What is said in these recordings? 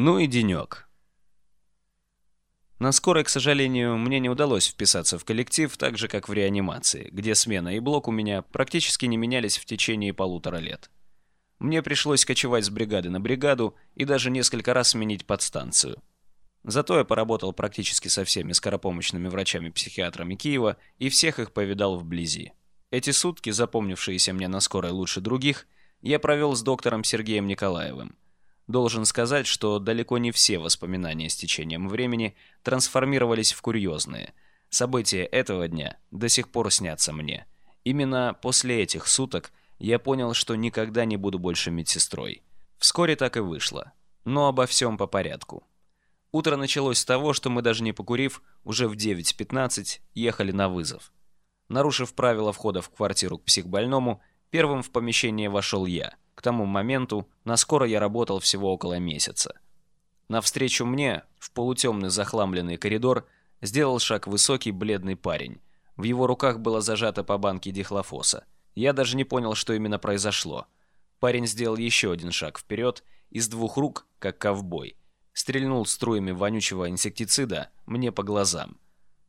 Ну и денек. На скорой, к сожалению, мне не удалось вписаться в коллектив, так же, как в реанимации, где смена и блок у меня практически не менялись в течение полутора лет. Мне пришлось кочевать с бригады на бригаду и даже несколько раз сменить подстанцию. Зато я поработал практически со всеми скоропомощными врачами-психиатрами Киева и всех их повидал вблизи. Эти сутки, запомнившиеся мне на скорой лучше других, я провел с доктором Сергеем Николаевым. Должен сказать, что далеко не все воспоминания с течением времени трансформировались в курьезные. События этого дня до сих пор снятся мне. Именно после этих суток я понял, что никогда не буду больше медсестрой. Вскоре так и вышло. Но обо всем по порядку. Утро началось с того, что мы даже не покурив, уже в 9.15 ехали на вызов. Нарушив правила входа в квартиру к психбольному, первым в помещение вошел я – к тому моменту на скоро я работал всего около месяца. Навстречу мне, в полутемный захламленный коридор, сделал шаг высокий бледный парень. В его руках было зажато по банке дихлофоса. Я даже не понял, что именно произошло. Парень сделал еще один шаг вперед, из двух рук, как ковбой. Стрельнул струями вонючего инсектицида мне по глазам.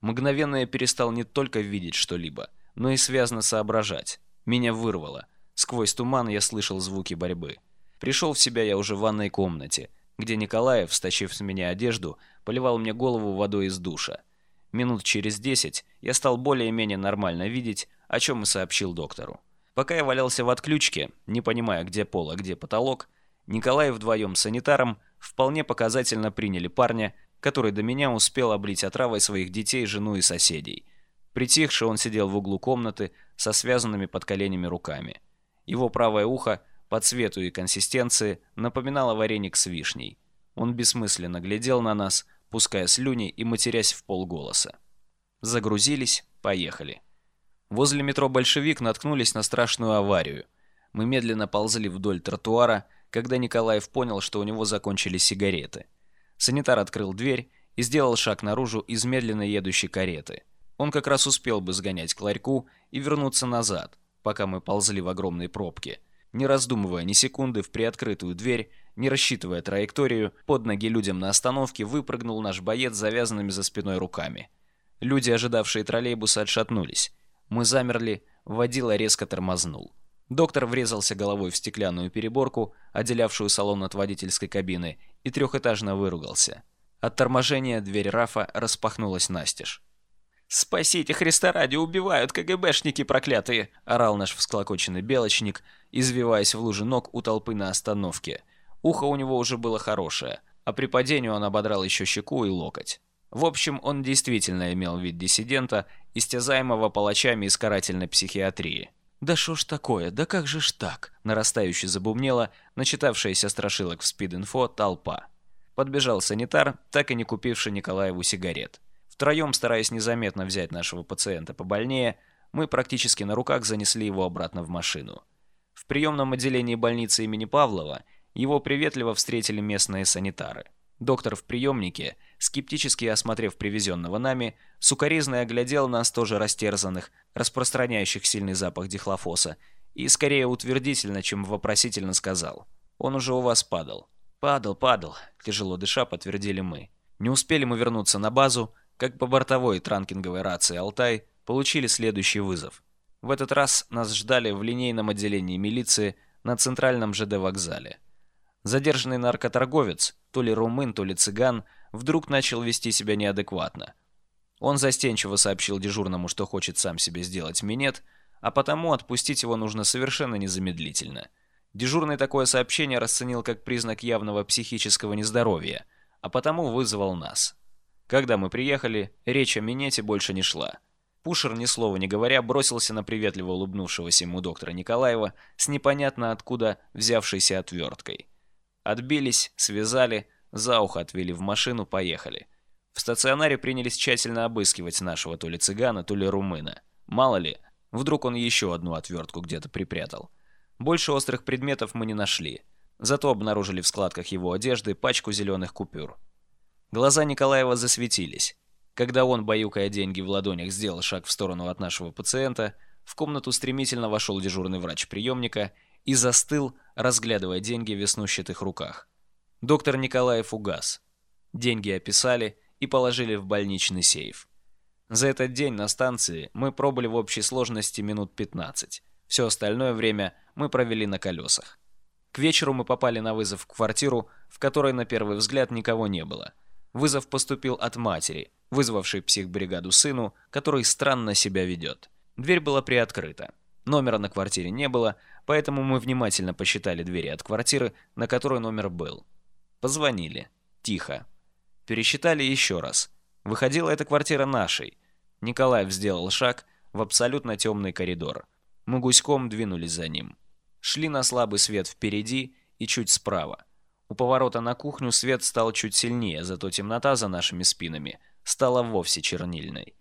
Мгновенно я перестал не только видеть что-либо, но и связно соображать. Меня вырвало. Сквозь туман я слышал звуки борьбы. Пришел в себя я уже в ванной комнате, где Николаев, стащив с меня одежду, поливал мне голову водой из душа. Минут через десять я стал более-менее нормально видеть, о чем и сообщил доктору. Пока я валялся в отключке, не понимая, где пол, а где потолок, Николай вдвоем с санитаром вполне показательно приняли парня, который до меня успел облить отравой своих детей, жену и соседей. Притихший он сидел в углу комнаты со связанными под коленями руками. Его правое ухо по цвету и консистенции напоминало вареник с вишней. Он бессмысленно глядел на нас, пуская слюни и матерясь в полголоса. Загрузились, поехали. Возле метро «Большевик» наткнулись на страшную аварию. Мы медленно ползли вдоль тротуара, когда Николаев понял, что у него закончились сигареты. Санитар открыл дверь и сделал шаг наружу из медленно едущей кареты. Он как раз успел бы сгонять к ларьку и вернуться назад, пока мы ползли в огромной пробке. Не раздумывая ни секунды, в приоткрытую дверь, не рассчитывая траекторию, под ноги людям на остановке выпрыгнул наш боец с завязанными за спиной руками. Люди, ожидавшие троллейбуса, отшатнулись. Мы замерли, водила резко тормознул. Доктор врезался головой в стеклянную переборку, отделявшую салон от водительской кабины, и трехэтажно выругался. От торможения дверь Рафа распахнулась настежь. «Спасите, Христа ради, убивают КГБшники проклятые!» — орал наш всклокоченный белочник, извиваясь в луже ног у толпы на остановке. Ухо у него уже было хорошее, а при падении он ободрал еще щеку и локоть. В общем, он действительно имел вид диссидента, истязаемого палачами из карательной психиатрии. «Да шо ж такое? Да как же ж так?» Нарастающе забумнела, начитавшаяся страшилок в спид-инфо толпа. Подбежал санитар, так и не купивший Николаеву сигарет. Втроем, стараясь незаметно взять нашего пациента побольнее, мы практически на руках занесли его обратно в машину. В приемном отделении больницы имени Павлова его приветливо встретили местные санитары. Доктор в приемнике, скептически осмотрев привезенного нами, сукоризно оглядел нас тоже растерзанных, распространяющих сильный запах дихлофоса, и скорее утвердительно, чем вопросительно сказал. «Он уже у вас падал». «Падал, падал», – тяжело дыша подтвердили мы. Не успели мы вернуться на базу, как по бортовой транкинговой рации «Алтай» получили следующий вызов. В этот раз нас ждали в линейном отделении милиции на центральном ЖД вокзале. Задержанный наркоторговец, то ли румын, то ли цыган, вдруг начал вести себя неадекватно. Он застенчиво сообщил дежурному, что хочет сам себе сделать минет, а потому отпустить его нужно совершенно незамедлительно. Дежурный такое сообщение расценил как признак явного психического нездоровья, а потому вызвал нас. Когда мы приехали, речь о минете больше не шла. Пушер, ни слова не говоря, бросился на приветливо улыбнувшегося ему доктора Николаева с непонятно откуда взявшейся отверткой. Отбились, связали, за ухо отвели в машину, поехали. В стационаре принялись тщательно обыскивать нашего то ли цыгана, то ли румына. Мало ли, вдруг он еще одну отвертку где-то припрятал. Больше острых предметов мы не нашли. Зато обнаружили в складках его одежды пачку зеленых купюр. Глаза Николаева засветились. Когда он, баюкая деньги в ладонях, сделал шаг в сторону от нашего пациента, в комнату стремительно вошел дежурный врач приемника и застыл, разглядывая деньги в веснущатых руках. Доктор Николаев угас. Деньги описали и положили в больничный сейф. За этот день на станции мы пробыли в общей сложности минут 15. Все остальное время мы провели на колесах. К вечеру мы попали на вызов в квартиру, в которой на первый взгляд никого не было. Вызов поступил от матери, вызвавшей психбригаду сыну, который странно себя ведет. Дверь была приоткрыта. Номера на квартире не было, поэтому мы внимательно посчитали двери от квартиры, на которой номер был. Позвонили. Тихо. Пересчитали еще раз. Выходила эта квартира нашей. Николаев сделал шаг в абсолютно темный коридор. Мы гуськом двинулись за ним. Шли на слабый свет впереди и чуть справа. У поворота на кухню свет стал чуть сильнее, зато темнота за нашими спинами стала вовсе чернильной.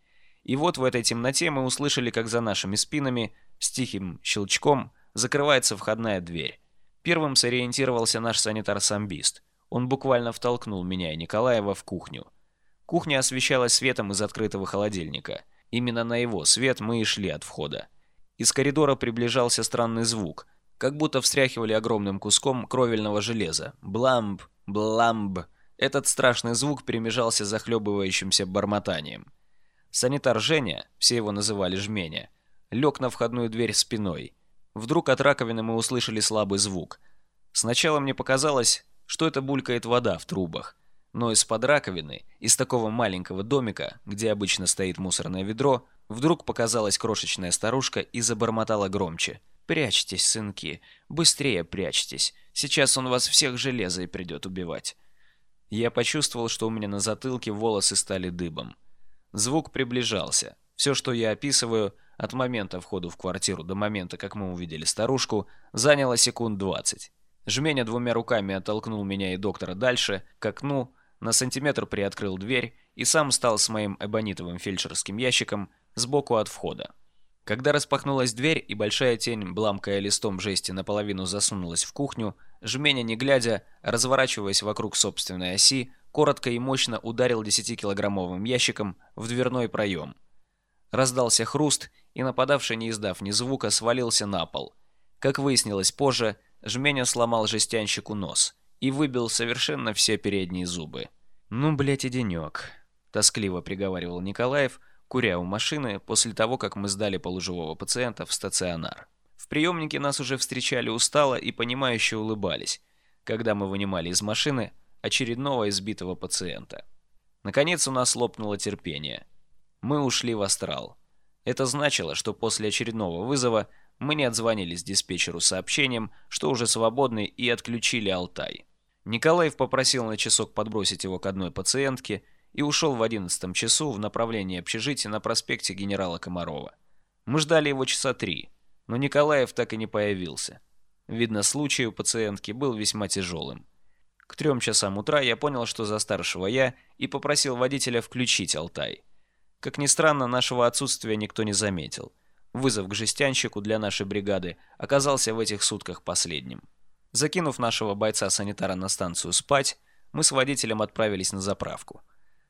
И вот в этой темноте мы услышали, как за нашими спинами с тихим щелчком закрывается входная дверь. Первым сориентировался наш санитар-самбист. Он буквально втолкнул меня и Николаева в кухню. Кухня освещалась светом из открытого холодильника. Именно на его свет мы и шли от входа. Из коридора приближался странный звук, как будто встряхивали огромным куском кровельного железа. Бламб, бламб. Этот страшный звук перемежался захлебывающимся бормотанием. Санитар Женя, все его называли Жменя, лег на входную дверь спиной. Вдруг от раковины мы услышали слабый звук. Сначала мне показалось, что это булькает вода в трубах. Но из-под раковины, из такого маленького домика, где обычно стоит мусорное ведро, вдруг показалась крошечная старушка и забормотала громче. «Прячьтесь, сынки, быстрее прячьтесь, сейчас он вас всех железой придет убивать». Я почувствовал, что у меня на затылке волосы стали дыбом. Звук приближался. Все, что я описываю, от момента входа в квартиру до момента, как мы увидели старушку, заняло секунд двадцать. Жменя двумя руками оттолкнул меня и доктора дальше, к окну, на сантиметр приоткрыл дверь и сам стал с моим эбонитовым фельдшерским ящиком сбоку от входа. Когда распахнулась дверь и большая тень, бламкая листом жести, наполовину засунулась в кухню, Жменя, не глядя, разворачиваясь вокруг собственной оси, коротко и мощно ударил 10-килограммовым ящиком в дверной проем. Раздался хруст, и нападавший, не издав ни звука, свалился на пол. Как выяснилось позже, Жменя сломал жестянщику нос и выбил совершенно все передние зубы. «Ну, блядь, и денек», — тоскливо приговаривал Николаев, куря у машины после того, как мы сдали полуживого пациента в стационар. В приемнике нас уже встречали устало и понимающе улыбались, когда мы вынимали из машины очередного избитого пациента. Наконец у нас лопнуло терпение. Мы ушли в астрал. Это значило, что после очередного вызова мы не отзвонились диспетчеру сообщением, что уже свободны и отключили Алтай. Николаев попросил на часок подбросить его к одной пациентке и ушел в одиннадцатом часу в направлении общежития на проспекте генерала Комарова. Мы ждали его часа три, но Николаев так и не появился. Видно, случай у пациентки был весьма тяжелым. К трем часам утра я понял, что за старшего я, и попросил водителя включить Алтай. Как ни странно, нашего отсутствия никто не заметил. Вызов к жестянщику для нашей бригады оказался в этих сутках последним. Закинув нашего бойца-санитара на станцию спать, мы с водителем отправились на заправку.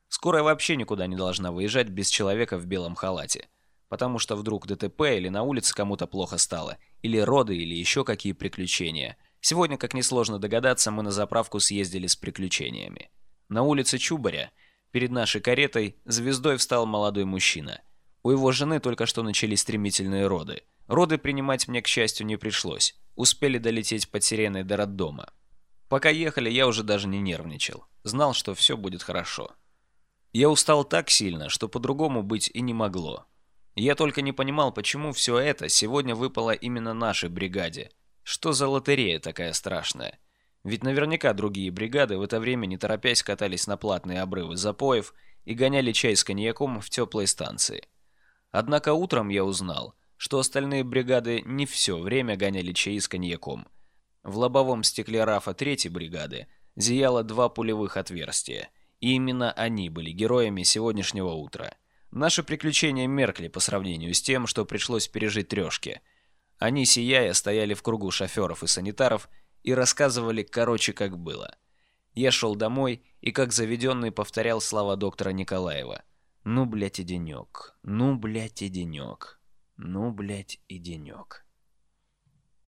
Скорая вообще никуда не должна выезжать без человека в белом халате. Потому что вдруг ДТП или на улице кому-то плохо стало, или роды, или еще какие приключения. Сегодня, как несложно догадаться, мы на заправку съездили с приключениями. На улице Чубаря, перед нашей каретой, звездой встал молодой мужчина – у его жены только что начались стремительные роды. Роды принимать мне, к счастью, не пришлось. Успели долететь под сиреной до роддома. Пока ехали, я уже даже не нервничал. Знал, что все будет хорошо. Я устал так сильно, что по-другому быть и не могло. Я только не понимал, почему все это сегодня выпало именно нашей бригаде. Что за лотерея такая страшная? Ведь наверняка другие бригады в это время не торопясь катались на платные обрывы запоев и гоняли чай с коньяком в теплой станции. Однако утром я узнал, что остальные бригады не все время гоняли чаи с коньяком. В лобовом стекле рафа третьей бригады зияло два пулевых отверстия, и именно они были героями сегодняшнего утра. Наши приключения меркли по сравнению с тем, что пришлось пережить трешке. Они, сияя, стояли в кругу шоферов и санитаров и рассказывали короче, как было. Я шел домой и, как заведенный, повторял слова доктора Николаева – ну, блядь, и денек. Ну, блядь, и денек. Ну, блядь, и денек.